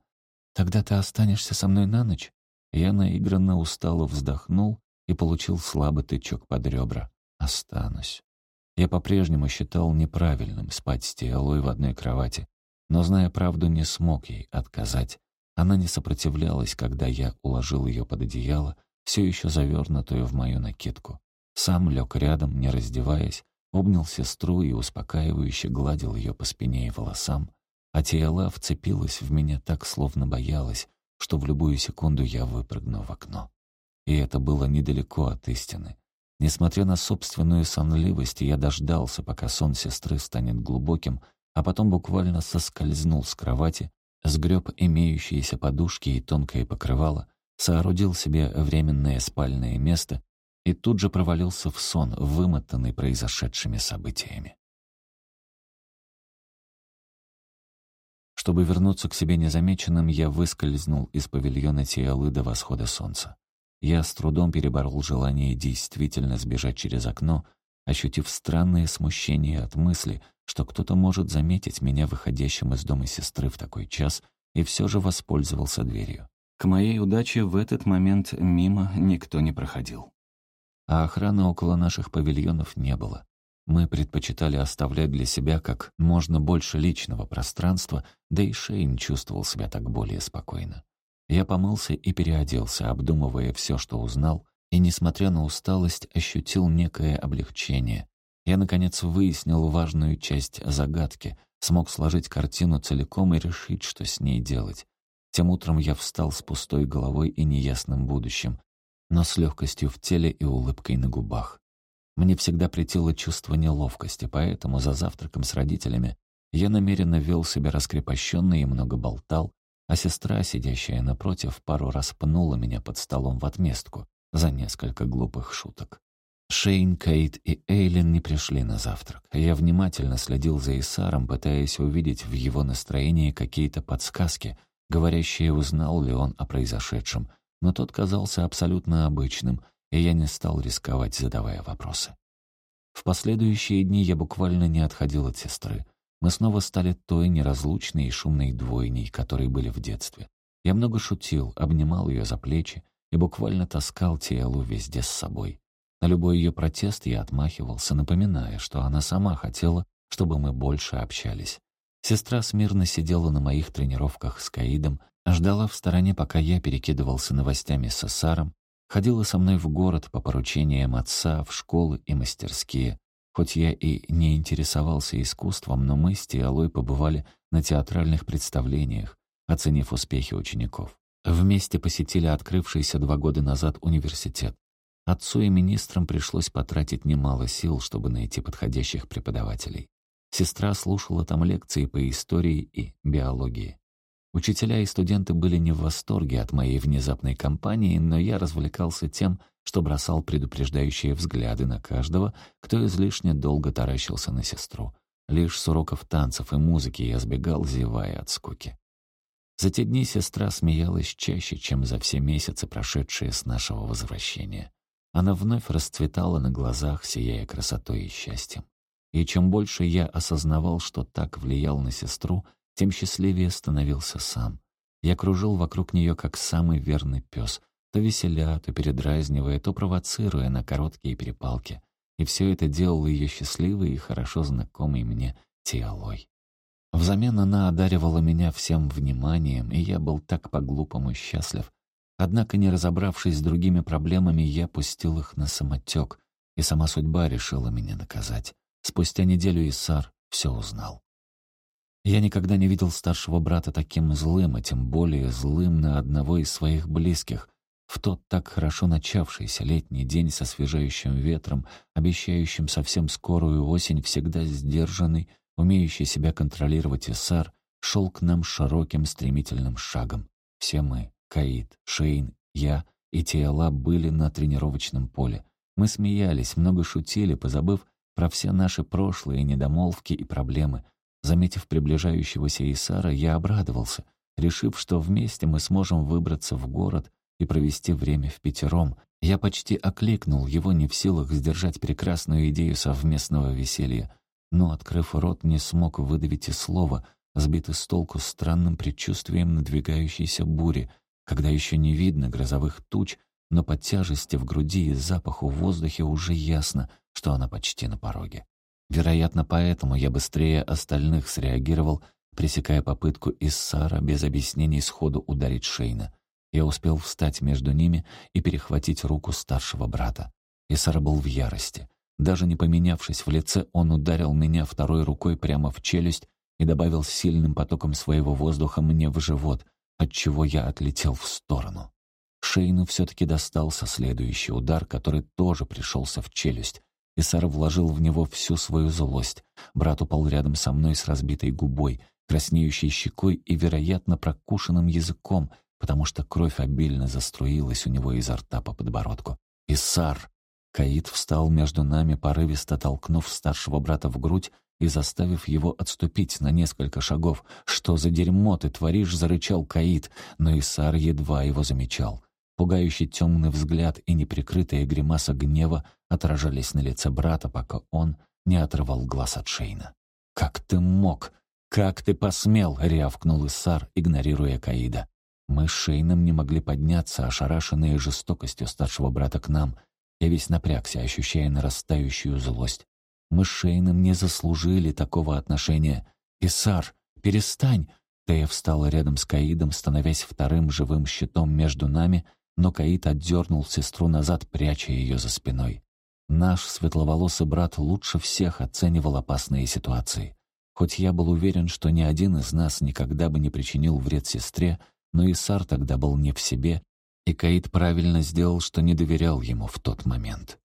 «Тогда ты останешься со мной на ночь?» Я наигранно устало вздохнул и получил слабый тычок под ребра. «Останусь». Я по-прежнему считал неправильным спать с Тиалой в одной кровати, но, зная правду, не смог ей отказать. Она не сопротивлялась, когда я уложил ее под одеяло, все еще завернутую в мою накидку. Сам лег рядом, не раздеваясь, обнял сестру и успокаивающе гладил ее по спине и волосам, а Тиала вцепилась в меня так, словно боялась, что в любую секунду я выпрыгну в окно. И это было недалеко от истины. Несмотря на собственную сонливость, я дождался, пока сон сестры станет глубоким, а потом буквально соскользнул с кровати, сгреб имеющиеся подушки и тонкое покрывало, соорудил себе временное спальное место и тут же провалился в сон, вымотанный произошедшими событиями. Чтобы вернуться к себе незамеченным, я выскользнул из павильона Тиалы до восхода солнца. Я с трудом переборол желание действительно сбежать через окно, ощутив странное смущение от мысли, что кто-то может заметить меня выходящим из дома сестры в такой час и все же воспользовался дверью. К моей удаче в этот момент мимо никто не проходил. А охраны около наших павильонов не было. Мы предпочитали оставлять для себя как можно больше личного пространства, да и Шейн чувствовал себя так более спокойно. Я помылся и переоделся, обдумывая все, что узнал, и, несмотря на усталость, ощутил некое облегчение. Я, наконец, выяснил важную часть загадки, смог сложить картину целиком и решить, что с ней делать. Тем утром я встал с пустой головой и неясным будущим, но с легкостью в теле и улыбкой на губах. Мне всегда претило чувство неловкости, поэтому за завтраком с родителями я намеренно вел себя раскрепощенно и много болтал, а сестра, сидящая напротив, пару раз пнула меня под столом в отместку за несколько глупых шуток. Шейн, Кейт и Эйлин не пришли на завтрак. Я внимательно следил за Исаром, пытаясь увидеть в его настроении какие-то подсказки, говорящие, узнал ли он о произошедшем, но тот казался абсолютно обычным — и я не стал рисковать, задавая вопросы. В последующие дни я буквально не отходил от сестры. Мы снова стали той неразлучной и шумной двойней, которой были в детстве. Я много шутил, обнимал ее за плечи и буквально таскал Тиэлу везде с собой. На любой ее протест я отмахивался, напоминая, что она сама хотела, чтобы мы больше общались. Сестра смирно сидела на моих тренировках с Каидом, ждала в стороне, пока я перекидывался новостями с Эссаром Ходила со мной в город по поручениям отца, в школы и мастерские. Хоть я и не интересовался искусством, но мы с Тиалой побывали на театральных представлениях, оценив успехи учеников. Вместе посетили открывшийся два года назад университет. Отцу и министрам пришлось потратить немало сил, чтобы найти подходящих преподавателей. Сестра слушала там лекции по истории и биологии. Учителя и студенты были не в восторге от моей внезапной кампании, но я развлекался тем, что бросал предупреждающие взгляды на каждого, кто излишне долго таращился на сестру. Лишь с уроков танцев и музыки я сбегал, зевая от скуки. За те дни сестра смеялась чаще, чем за все месяцы, прошедшие с нашего возвращения. Она вновь расцветала на глазах, сияя красотой и счастьем. И чем больше я осознавал, что так влиял на сестру, тем счастливее становился сам. Я кружил вокруг нее, как самый верный пес, то веселя, то передразнивая, то провоцируя на короткие перепалки. И все это делало ее счастливой и хорошо знакомой мне Тиалой. Взамен она одаривала меня всем вниманием, и я был так по-глупому счастлив. Однако, не разобравшись с другими проблемами, я пустил их на самотек, и сама судьба решила меня наказать. Спустя неделю Исар все узнал. Я никогда не видел старшего брата таким злым, а тем более злым на одного из своих близких. В тот так хорошо начавшийся летний день со освежающим ветром, обещающим совсем скорую осень, всегда сдержанный, умеющий себя контролировать Исар, шел к нам широким стремительным шагом. Все мы, Каид, Шейн, я и Тиала были на тренировочном поле. Мы смеялись, много шутили, позабыв про все наши прошлые недомолвки и проблемы — Заметив приближающегося Исара, я обрадовался, решив, что вместе мы сможем выбраться в город и провести время в пятером. Я почти окликнул его, не в силах сдержать прекрасную идею совместного веселья, но, открыв рот, не смог выдавить и слова, сбитый с толку странным предчувствием надвигающейся бури, когда еще не видно грозовых туч, но под тяжестью в груди и запаху в воздухе уже ясно, что она почти на пороге. Вероятно, поэтому я быстрее остальных среагировал, пресекая попытку Иссара без объяснений сходу ударить Шейна. Я успел встать между ними и перехватить руку старшего брата. Иссар был в ярости. Даже не поменявшись в лице, он ударил меня второй рукой прямо в челюсть и добавил сильным потоком своего воздуха мне в живот, отчего я отлетел в сторону. Шейну все-таки достался следующий удар, который тоже пришелся в челюсть, Исар вложил в него всю свою злость. Брат упал рядом со мной с разбитой губой, краснеющей щекой и, вероятно, прокушенным языком, потому что кровь обильно заструилась у него изо рта по подбородку. «Исар!» Каид встал между нами, порывисто толкнув старшего брата в грудь и заставив его отступить на несколько шагов. «Что за дерьмо ты творишь?» — зарычал Каид, но Исар едва его замечал. Пугающий темный взгляд и неприкрытая гримаса гнева отражались на лице брата, пока он не отрывал глаз от Шейна. «Как ты мог? Как ты посмел?» — рявкнул Исар, игнорируя Каида. Мы с Шейном не могли подняться, ошарашенные жестокостью старшего брата к нам. Я весь напрягся, ощущая нарастающую злость. Мы с Шейном не заслужили такого отношения. «Исар, перестань!» Тея встала рядом с Каидом, становясь вторым живым щитом между нами, но Каид отдернул сестру назад, пряча ее за спиной. Наш светловолосый брат лучше всех оценивал опасные ситуации. Хоть я был уверен, что ни один из нас никогда бы не причинил вред сестре, но Исар тогда был не в себе, и Каид правильно сделал, что не доверял ему в тот момент.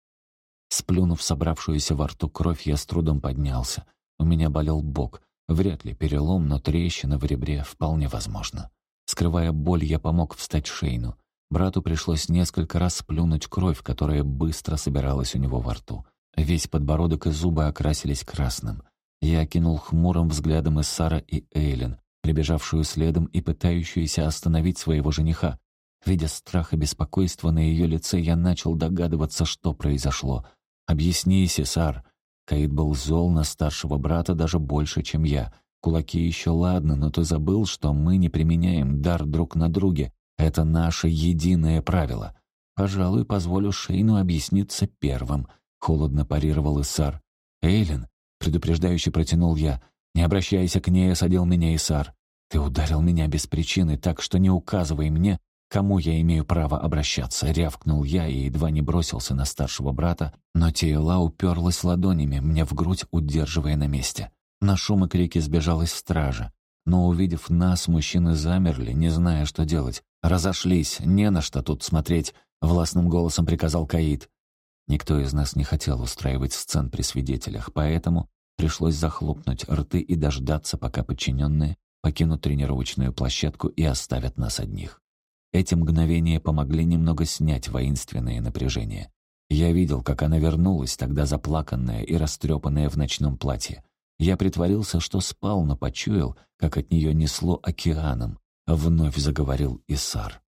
Сплюнув собравшуюся во рту кровь, я с трудом поднялся. У меня болел бок. Вряд ли перелом, но трещина в ребре вполне возможно. Скрывая боль, я помог встать Шейну. Брату пришлось несколько раз сплюнуть кровь, которая быстро собиралась у него во рту. Весь подбородок и зубы окрасились красным. Я окинул хмурым взглядом Иссара и Эйлин, прибежавшую следом и пытающуюся остановить своего жениха. Видя страх и беспокойство на ее лице, я начал догадываться, что произошло. «Объясни, Сесар». Каид был зол на старшего брата даже больше, чем я. Кулаки еще ладно, но ты забыл, что мы не применяем дар друг на друге. Это наше единое правило. Пожалуй, позволю Шейну объясниться первым, холодно парировал Исар. Эйлин, предупреждающе протянул я. Не обращайся к ней, осадил меня Исар. Ты ударил меня без причины, так что не указывай мне, кому я имею право обращаться, рявкнул я и едва не бросился на старшего брата, но Тейла уперлась ладонями мне в грудь, удерживая на месте. На шум и крики сбежалась стража. Но, увидев нас, мужчины замерли, не зная, что делать. «Разошлись, не на что тут смотреть», — властным голосом приказал Каид. Никто из нас не хотел устраивать сцен при свидетелях, поэтому пришлось захлопнуть рты и дождаться, пока подчиненные покинут тренировочную площадку и оставят нас одних. Эти мгновения помогли немного снять воинственное напряжение. Я видел, как она вернулась, тогда заплаканная и растрепанная в ночном платье. Я притворился, что спал, но почуял, как от нее несло океаном, Вновь заговорил Исар.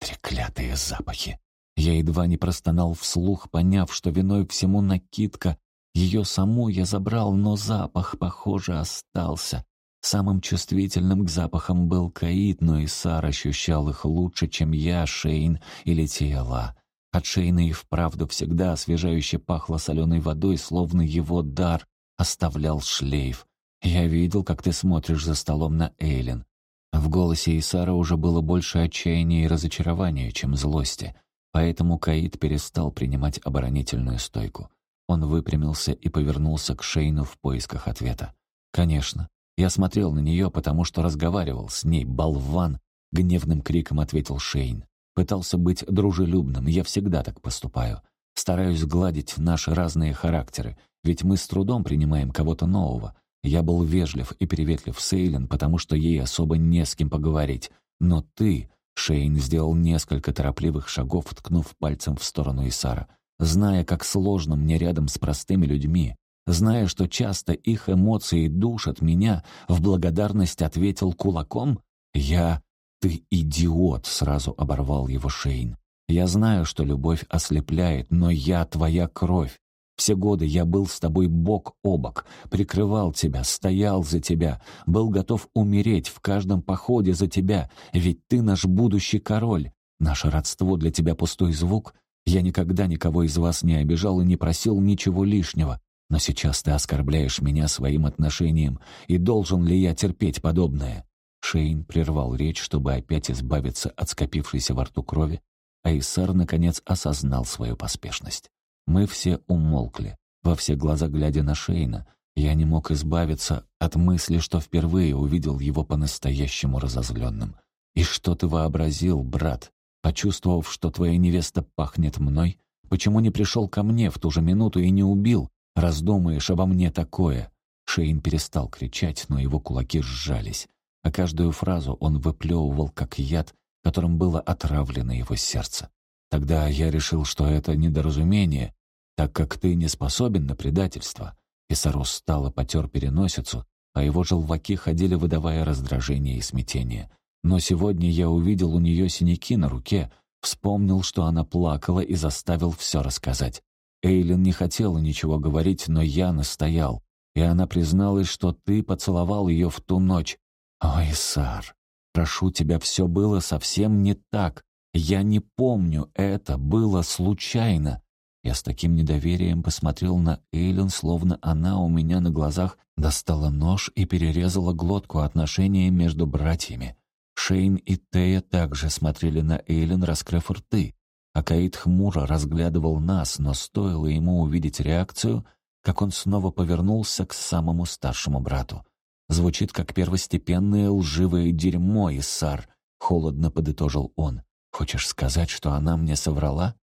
Треклятые запахи. Я едва не простонал вслух, поняв, что виной всему накидка. Ее саму я забрал, но запах, похоже, остался. Самым чувствительным к запахам был Каид, но Исар ощущал их лучше, чем я, Шейн или Тиела. От Шейна и вправду всегда освежающе пахло соленой водой, словно его дар оставлял шлейф. Я видел, как ты смотришь за столом на Эйлин. В голосе Исара уже было больше отчаяния и разочарования, чем злости, поэтому Каид перестал принимать оборонительную стойку. Он выпрямился и повернулся к Шейну в поисках ответа. «Конечно. Я смотрел на нее, потому что разговаривал с ней, болван!» — гневным криком ответил Шейн. «Пытался быть дружелюбным, я всегда так поступаю. Стараюсь гладить наши разные характеры, ведь мы с трудом принимаем кого-то нового, я был вежлив и приветлив с Эйлен, потому что ей особо не с кем поговорить. Но ты, Шейн сделал несколько торопливых шагов, ткнув пальцем в сторону Исара, зная, как сложно мне рядом с простыми людьми, зная, что часто их эмоции душат меня, в благодарность ответил кулаком, я... «Ты идиот!» — сразу оборвал его Шейн. «Я знаю, что любовь ослепляет, но я твоя кровь. Все годы я был с тобой бок о бок, прикрывал тебя, стоял за тебя, был готов умереть в каждом походе за тебя, ведь ты наш будущий король. Наше родство для тебя пустой звук. Я никогда никого из вас не обижал и не просил ничего лишнего. Но сейчас ты оскорбляешь меня своим отношением, и должен ли я терпеть подобное?» Шейн прервал речь, чтобы опять избавиться от скопившейся во рту крови, а Исар, наконец, осознал свою поспешность. Мы все умолкли, во все глаза глядя на Шейна. Я не мог избавиться от мысли, что впервые увидел его по-настоящему разозленным. «И что ты вообразил, брат? Почувствовав, что твоя невеста пахнет мной? Почему не пришел ко мне в ту же минуту и не убил? Раздумаешь обо мне такое?» Шейн перестал кричать, но его кулаки сжались. А каждую фразу он выплевывал, как яд, которым было отравлено его сердце. Тогда я решил, что это недоразумение, так как ты не способен на предательство». Исарос стало потер переносицу, а его желваки ходили, выдавая раздражение и смятение. Но сегодня я увидел у нее синяки на руке, вспомнил, что она плакала и заставил все рассказать. Эйлин не хотела ничего говорить, но я настоял, и она призналась, что ты поцеловал ее в ту ночь. «Ой, Сар, прошу тебя, все было совсем не так. Я не помню, это было случайно. Я с таким недоверием посмотрел на Эйлин, словно она у меня на глазах достала нож и перерезала глотку отношения между братьями. Шейн и Тея также смотрели на Эйлин, раскрыв рты. А Каид хмуро разглядывал нас, но стоило ему увидеть реакцию, как он снова повернулся к самому старшему брату. «Звучит как первостепенное лживое дерьмо, Иссар», — холодно подытожил он. «Хочешь сказать, что она мне соврала?»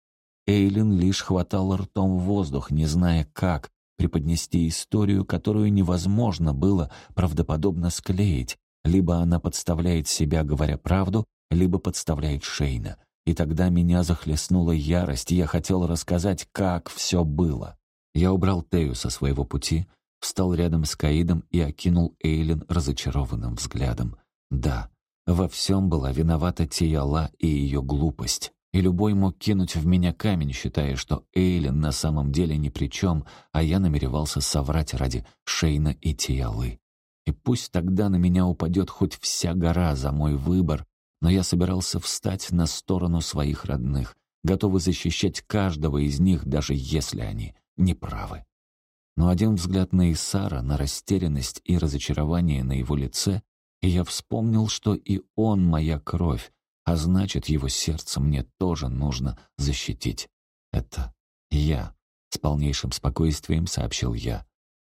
Эйлин лишь хватала ртом воздух, не зная, как преподнести историю, которую невозможно было правдоподобно склеить. Либо она подставляет себя, говоря правду, либо подставляет Шейна. И тогда меня захлестнула ярость, и я хотел рассказать, как все было. Я убрал Тею со своего пути, встал рядом с Каидом и окинул Эйлин разочарованным взглядом. Да, во всем была виновата Тияла и ее глупость и любой мог кинуть в меня камень, считая, что Эйлин на самом деле ни при чем, а я намеревался соврать ради Шейна и Тиалы. И пусть тогда на меня упадет хоть вся гора за мой выбор, но я собирался встать на сторону своих родных, готовый защищать каждого из них, даже если они неправы. Но один взгляд на Исара, на растерянность и разочарование на его лице, и я вспомнил, что и он моя кровь, а значит, его сердце мне тоже нужно защитить. Это я, с полнейшим спокойствием сообщил я.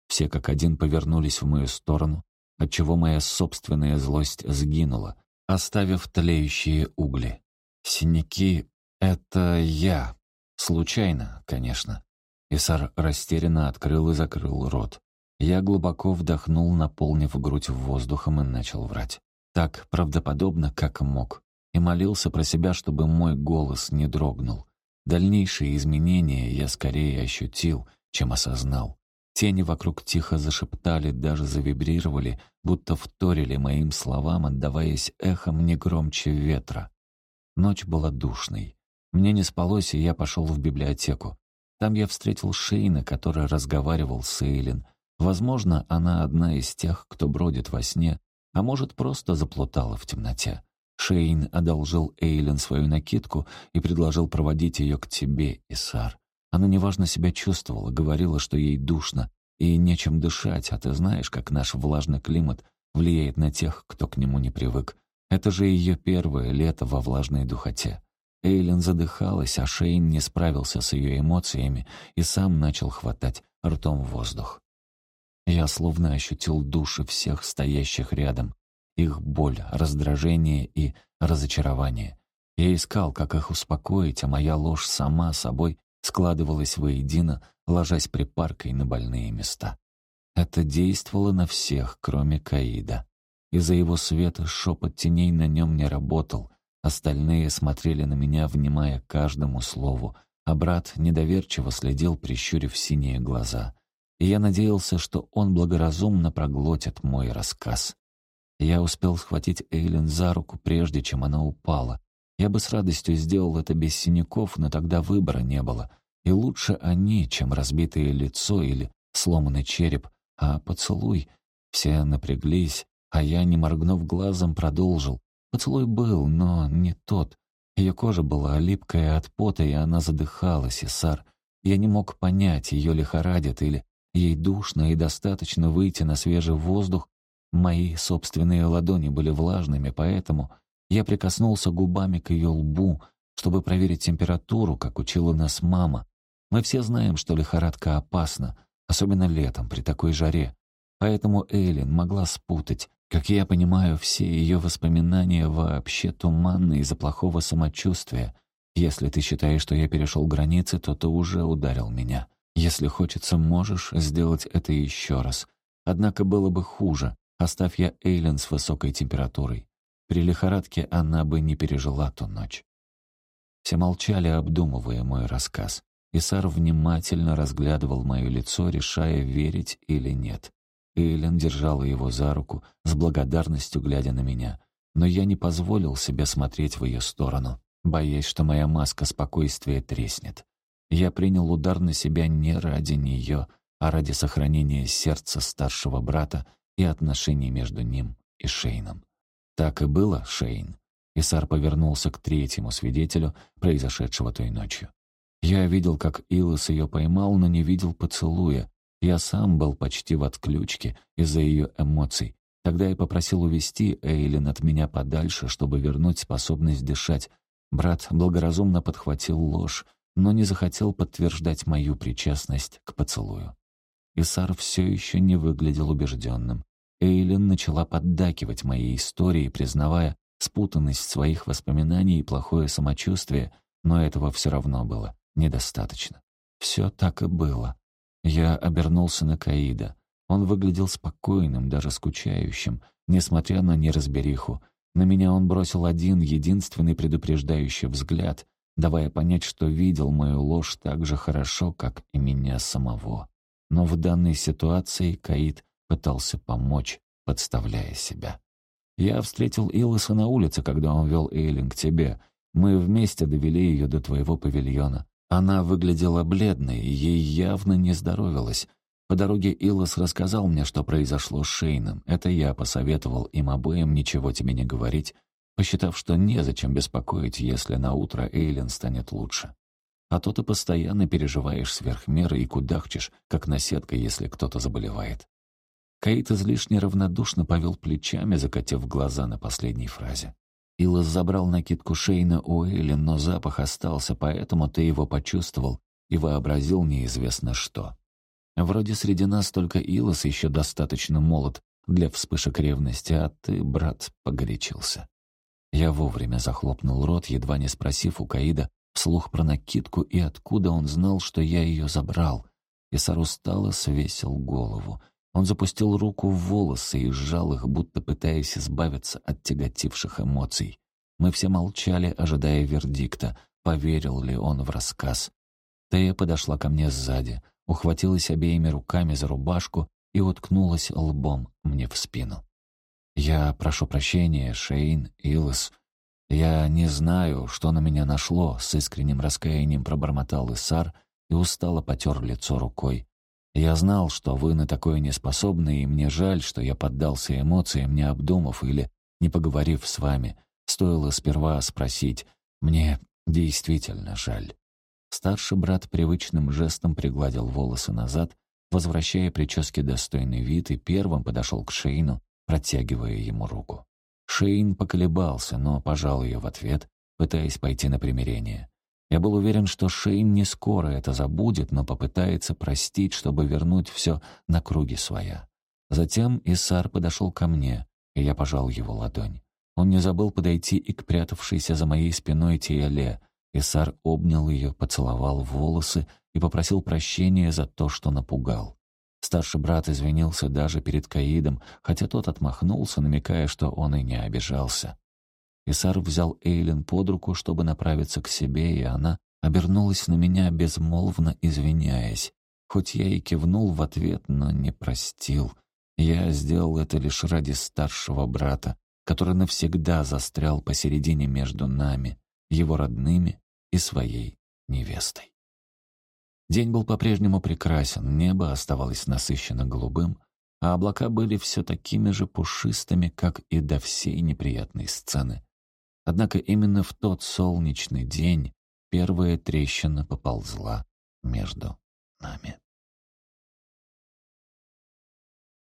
Все как один повернулись в мою сторону, отчего моя собственная злость сгинула, оставив тлеющие угли. Синяки — это я. Случайно, конечно. Исар растерянно открыл и закрыл рот. Я глубоко вдохнул, наполнив грудь воздухом и начал врать. Так правдоподобно, как мог и молился про себя, чтобы мой голос не дрогнул. Дальнейшие изменения я скорее ощутил, чем осознал. Тени вокруг тихо зашептали, даже завибрировали, будто вторили моим словам, отдаваясь эхом не громче ветра. Ночь была душной. Мне не спалось, и я пошел в библиотеку. Там я встретил Шейна, который разговаривал с Эйлин. Возможно, она одна из тех, кто бродит во сне, а может, просто заплутала в темноте. Шейн одолжил Эйлен свою накидку и предложил проводить ее к тебе, Исар. Она неважно себя чувствовала, говорила, что ей душно и нечем дышать, а ты знаешь, как наш влажный климат влияет на тех, кто к нему не привык. Это же ее первое лето во влажной духоте. Эйлен задыхалась, а Шейн не справился с ее эмоциями и сам начал хватать ртом воздух. Я словно ощутил души всех стоящих рядом, их боль, раздражение и разочарование. Я искал, как их успокоить, а моя ложь сама собой складывалась воедино, ложась припаркой на больные места. Это действовало на всех, кроме Каида. Из-за его света шепот теней на нем не работал. Остальные смотрели на меня, внимая каждому слову, а брат недоверчиво следил, прищурив синие глаза. И я надеялся, что он благоразумно проглотит мой рассказ. Я успел схватить Эйлин за руку, прежде чем она упала. Я бы с радостью сделал это без синяков, но тогда выбора не было. И лучше они, чем разбитое лицо или сломанный череп. А поцелуй... Все напряглись, а я, не моргнув глазом, продолжил. Поцелуй был, но не тот. Ее кожа была липкая от пота, и она задыхалась, и сар. Я не мог понять, ее лихорадит или ей душно и достаточно выйти на свежий воздух, Мои собственные ладони были влажными, поэтому я прикоснулся губами к ее лбу, чтобы проверить температуру, как учила нас мама. Мы все знаем, что лихорадка опасна, особенно летом, при такой жаре. Поэтому Эйлин могла спутать. Как я понимаю, все ее воспоминания вообще туманны из-за плохого самочувствия. Если ты считаешь, что я перешел границы, то ты уже ударил меня. Если хочется, можешь сделать это еще раз. Однако было бы хуже. Оставь я Эйлен с высокой температурой. При лихорадке она бы не пережила ту ночь. Все молчали, обдумывая мой рассказ. Исар внимательно разглядывал мое лицо, решая, верить или нет. Эйлен держала его за руку, с благодарностью глядя на меня. Но я не позволил себе смотреть в ее сторону, боясь, что моя маска спокойствия треснет. Я принял удар на себя не ради нее, а ради сохранения сердца старшего брата и отношений между ним и Шейном. Так и было, Шейн. Исар повернулся к третьему свидетелю произошедшего той ночью. Я видел, как Илос ее поймал, но не видел поцелуя. Я сам был почти в отключке из-за ее эмоций. Тогда я попросил увести Эйлин от меня подальше, чтобы вернуть способность дышать. Брат благоразумно подхватил ложь, но не захотел подтверждать мою причастность к поцелую. Исар все еще не выглядел убежденным. Эйлин начала поддакивать моей истории, признавая спутанность своих воспоминаний и плохое самочувствие, но этого все равно было недостаточно. Все так и было. Я обернулся на Каида. Он выглядел спокойным, даже скучающим, несмотря на неразбериху. На меня он бросил один, единственный предупреждающий взгляд, давая понять, что видел мою ложь так же хорошо, как и меня самого. Но в данной ситуации Каид пытался помочь, подставляя себя. «Я встретил Илоса на улице, когда он вел Эйлин к тебе. Мы вместе довели ее до твоего павильона. Она выглядела бледной, ей явно не здоровилось. По дороге Илос рассказал мне, что произошло с Шейном. Это я посоветовал им обоим ничего тебе не говорить, посчитав, что незачем беспокоить, если на утро Эйлин станет лучше. А то ты постоянно переживаешь сверх меры и кудахчешь, как наседка, если кто-то заболевает. Каит излишне равнодушно повел плечами, закатив глаза на последней фразе. Илос забрал накидку Шейна у Эйлин, но запах остался, поэтому ты его почувствовал и вообразил неизвестно что. Вроде среди нас только Илос еще достаточно молод для вспышек ревности, а ты, брат, погорячился. Я вовремя захлопнул рот, едва не спросив у Каида вслух про накидку и откуда он знал, что я ее забрал. Исар устало свесил голову. Он запустил руку в волосы и сжал их, будто пытаясь избавиться от тяготивших эмоций. Мы все молчали, ожидая вердикта, поверил ли он в рассказ. Тея подошла ко мне сзади, ухватилась обеими руками за рубашку и уткнулась лбом мне в спину. «Я прошу прощения, Шейн, Илос. Я не знаю, что на меня нашло», — с искренним раскаянием пробормотал Исар и устало потер лицо рукой. «Я знал, что вы на такое не способны, и мне жаль, что я поддался эмоциям, не обдумав или не поговорив с вами. Стоило сперва спросить. Мне действительно жаль». Старший брат привычным жестом пригладил волосы назад, возвращая прическе достойный вид, и первым подошел к Шейну, протягивая ему руку. Шейн поколебался, но пожал ее в ответ, пытаясь пойти на примирение. Я был уверен, что Шейн не скоро это забудет, но попытается простить, чтобы вернуть все на круги своя. Затем Исар подошел ко мне, и я пожал его ладонь. Он не забыл подойти и к прятавшейся за моей спиной Тиэле. Исар обнял ее, поцеловал волосы и попросил прощения за то, что напугал. Старший брат извинился даже перед Каидом, хотя тот отмахнулся, намекая, что он и не обижался. Исар взял Эйлин под руку, чтобы направиться к себе, и она обернулась на меня, безмолвно извиняясь. Хоть я и кивнул в ответ, но не простил. Я сделал это лишь ради старшего брата, который навсегда застрял посередине между нами, его родными и своей невестой. День был по-прежнему прекрасен, небо оставалось насыщенно голубым, а облака были все такими же пушистыми, как и до всей неприятной сцены. Однако именно в тот солнечный день первая трещина поползла между нами.